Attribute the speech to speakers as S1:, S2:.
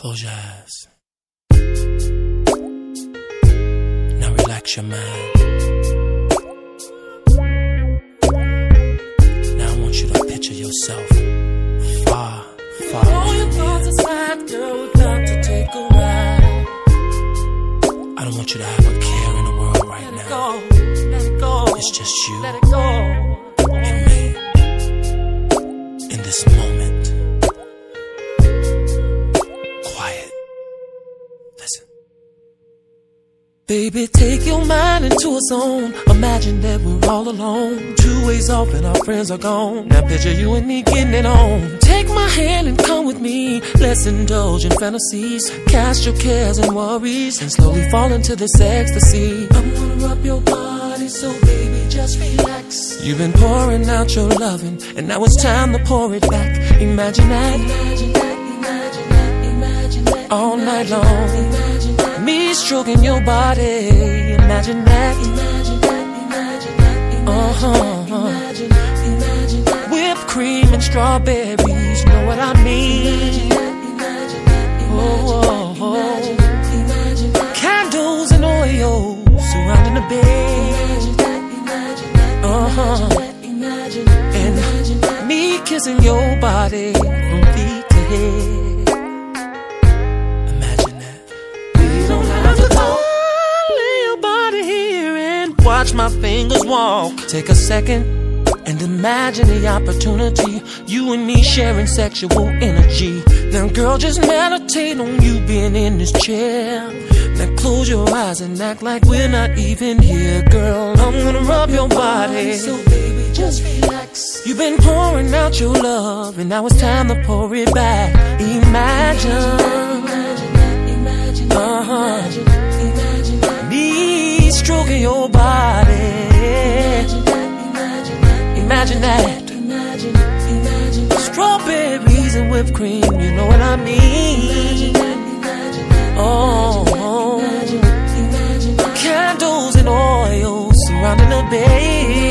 S1: Close your eyes. Now relax your mind. Now I want you to picture yourself far, far
S2: All your thoughts aside, girl, we got to take a ride.
S1: I don't want you to have a care in the world right
S2: Let it go, let it go.
S1: It's just you
S2: Let it Baby, take your mind into a zone. Imagine that we're all alone. Two ways off and our friends are gone. Now picture you and me getting it on. Take my hand and come with me. Let's indulge in fantasies. Cast your cares and worries and slowly fall into this ecstasy. I'm gonna rub your body, so baby, just relax. You've been pouring out your loving, and now it's time to pour it back. Imagine that. Imagine that, imagine that, imagine that. All night long. Stroking your body. Imagine that. Imagine that, imagine that, imagine. Whipped cream and strawberries, you know what I mean? Oh, oh, oh. Candles and oil surrounding the bed. Uh-huh. And me kissing your body from feet to head. Watch my fingers walk. Take a second and imagine the opportunity. You and me sharing sexual energy. Now, girl, just meditate on you being in this chair. Now, close your eyes and act like we're not even here, girl. I'm gonna rub your body. So, baby, just relax. You've been pouring out your love, and now it's time to pour it back. Imagine. Me stroking your body. Imagine that. Strawberries and whipped cream, you know what I mean. Oh, candles and oil surrounding the bed.